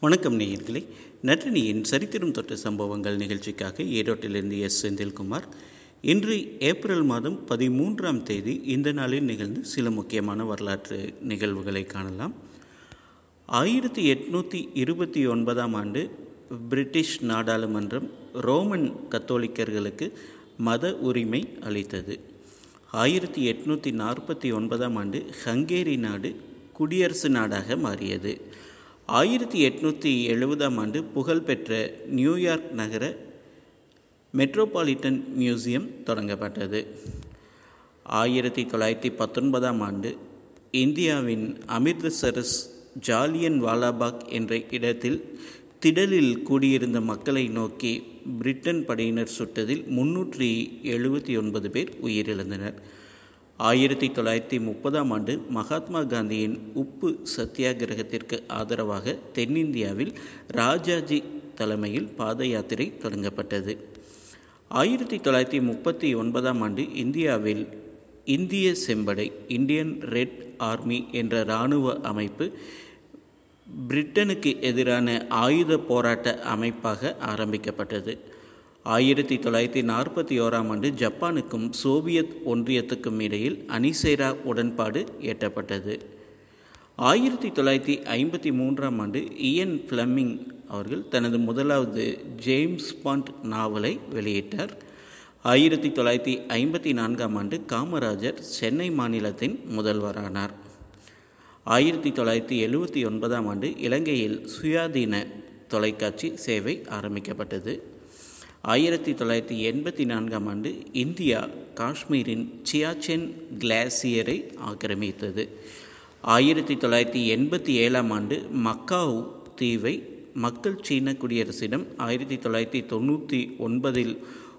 வணக்கம் நேயர்களே. நற்றினியின் சரித்திரம் தொட்ட சம்பவங்கள் நிகழ்ச்சிக்காக ஈரோட்டிலிருந்து எஸ். செந்தில்குமார். இன்று ஏப்ரல் மாதம் பதிமூன்றாம் தேதி இந்த நாளில் நிகழ்ந்து சில முக்கியமான வரலாற்று நிகழ்வுகளை காணலாம். ஆயிரத்தி எட்நூற்றி இருபத்தி ஒன்பதாம் ஆண்டு பிரிட்டிஷ் நாடாளுமன்றம் ரோமன் கத்தோலிக்கர்களுக்கு மத உரிமை அளித்தது. ஆயிரத்தி எட்நூற்றி நாற்பத்தி ஒன்பதாம் ஆண்டு ஹங்கேரி நாடு குடியரசு நாடாக மாறியது. ஆயிரத்தி எட்நூற்றி எழுபதாம் ஆண்டு புகழ்பெற்ற நியூயார்க் நகர மெட்ரோபாலிட்டன் மியூசியம் தொடங்கப்பட்டது. ஆயிரத்தி தொள்ளாயிரத்தி பத்தொன்பதாம் ஆண்டு இந்தியாவின் அமிர்தசரஸ் ஜாலியன் வாலாபாக் என்ற இடத்தில் திடலில் கூடியிருந்த மக்களை நோக்கி பிரிட்டன் படையினர் சுட்டதில் முன்னூற்றி எழுபத்தி ஒன்பது பேர் உயிரிழந்தனர். ஆயிரத்தி தொள்ளாயிரத்தி முப்பதாம் ஆண்டு மகாத்மா காந்தியின் உப்பு சத்தியாகிரகத்திற்கு ஆதரவாக தென்னிந்தியாவில் ராஜாஜி தலைமையில் பாத யாத்திரை தொடங்கப்பட்டது. ஆயிரத்தி தொள்ளாயிரத்தி முப்பத்தி ஒன்பதாம் ஆண்டு இந்தியாவில் இந்திய செம்படை இந்தியன் ரெட் ஆர்மி என்ற இராணுவ அமைப்பு பிரிட்டனுக்கு எதிரான ஆயுத போராட்ட அமைப்பாக ஆரம்பிக்கப்பட்டது. ஆயிரத்தி தொள்ளாயிரத்தி நாற்பத்தி ஓராம் ஆண்டு ஜப்பானுக்கும் சோவியத் ஒன்றியத்துக்கும் இடையில் அனிசேரா உடன்பாடு எட்டப்பட்டது. ஆயிரத்தி தொள்ளாயிரத்தி ஐம்பத்தி மூன்றாம் ஆண்டு இயன் ஃப்ளமிங் அவர்கள் தனது முதலாவது ஜேம்ஸ் பாண்ட் நாவலை வெளியிட்டார். ஆயிரத்தி தொள்ளாயிரத்தி ஐம்பத்தி நான்காம் ஆண்டு காமராஜர் சென்னை மாநிலத்தின் முதல்வரானார். ஆயிரத்தி தொள்ளாயிரத்தி எழுபத்தி ஒன்பதாம் ஆண்டு இலங்கையில் சுயாதீன தொலைக்காட்சி சேவை ஆரம்பிக்கப்பட்டது. ஆயிரத்தி தொள்ளாயிரத்தி எண்பத்தி நான்காம் ஆண்டு இந்தியா காஷ்மீரின் சியாச்சென் கிளாசியரை ஆக்கிரமித்தது. ஆயிரத்தி தொள்ளாயிரத்தி எண்பத்தி ஏழாம் ஆண்டு மக்காவ் தீவை மக்கள் சீன குடியரசிடம் ஆயிரத்தி தொள்ளாயிரத்தி தொண்ணூற்றி ஒன்பதில்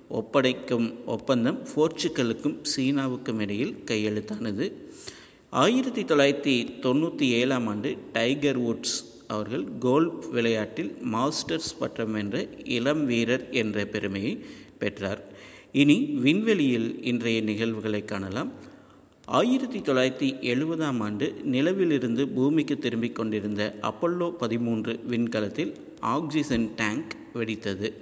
ஒப்படைக்கும் ஒப்பந்தம் போர்ச்சுகலுக்கும் சீனாவுக்கும் இடையில் கையெழுத்தானது. ஆயிரத்தி தொள்ளாயிரத்தி தொண்ணூற்றி ஏழாம் ஆண்டு டைகர் வுட்ஸ் அவர்கள் கோல்ஃப் விளையாட்டில் மாஸ்டர்ஸ் பட்டம் வென்ற இளம் வீரர் என்ற பெருமையை பெற்றார். இனி விண்வெளியில் இன்றைய நிகழ்வுகளை காணலாம். ஆயிரத்தி தொள்ளாயிரத்தி எழுபதாம் ஆண்டு நிலவிலிருந்து பூமிக்கு திரும்பிக் கொண்டிருந்த அப்பல்லோ பதிமூன்று விண்கலத்தில் ஆக்சிஜன் டேங்க் வெடித்தது.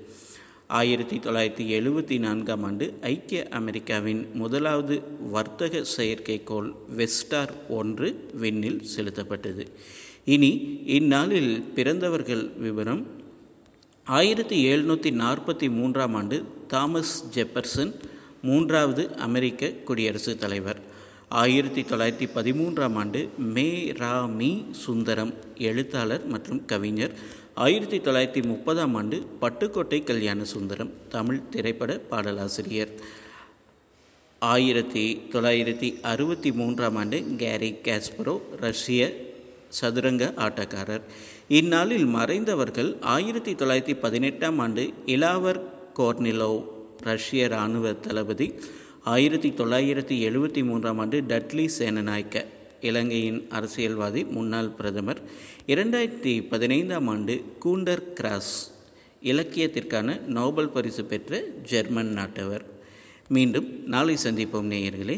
ஆயிரத்தி தொள்ளாயிரத்தி எழுபத்தி நான்காம் ஆண்டு ஐக்கிய அமெரிக்காவின் முதலாவது வர்த்தக செயற்கைக்கோள் வெஸ்டார் ஒன்று விண்ணில் செலுத்தப்பட்டது. இனி இந்நாளில் பிறந்தவர்கள் விவரம். ஆயிரத்தி எழுநூற்றி நாற்பத்தி மூன்றாம் ஆண்டு தாமஸ் ஜெப்பர்சன் மூன்றாவது அமெரிக்க குடியரசுத் தலைவர். ஆயிரத்தி தொள்ளாயிரத்தி பதிமூன்றாம் ஆண்டு மே ரா மீ சுந்தரம் எழுத்தாளர் மற்றும் கவிஞர். ஆயிரத்தி தொள்ளாயிரத்தி முப்பதாம் ஆண்டு பட்டுக்கோட்டை கல்யாண சுந்தரம் தமிழ் திரைப்பட பாடலாசிரியர். ஆயிரத்தி தொள்ளாயிரத்தி அறுபத்தி மூன்றாம் ஆண்டு கேரி கேஸ்பரோ ரஷ்ய சதுரங்க ஆட்டக்காரர். இந்நாளில் மறைந்தவர்கள் ஆயிரத்தி தொள்ளாயிரத்தி பதினெட்டாம் ஆண்டு இலாவர் கோர்னிலோவ் ரஷ்ய இராணுவ தளபதி. ஆயிரத்தி தொள்ளாயிரத்தி எழுபத்தி மூன்றாம் ஆண்டு டட்லி சேனநாயக்க இலங்கையின் அரசியல்வாதி முன்னாள் பிரதமர். இரண்டாயிரத்தி பதினைந்தாம் ஆண்டு கூண்டர் கிராஸ் இலக்கியத்திற்கான நோபல் பரிசு பெற்ற ஜெர்மன் நாட்டவர். மீண்டும் நாளை சந்திப்போம் நேயர்களே.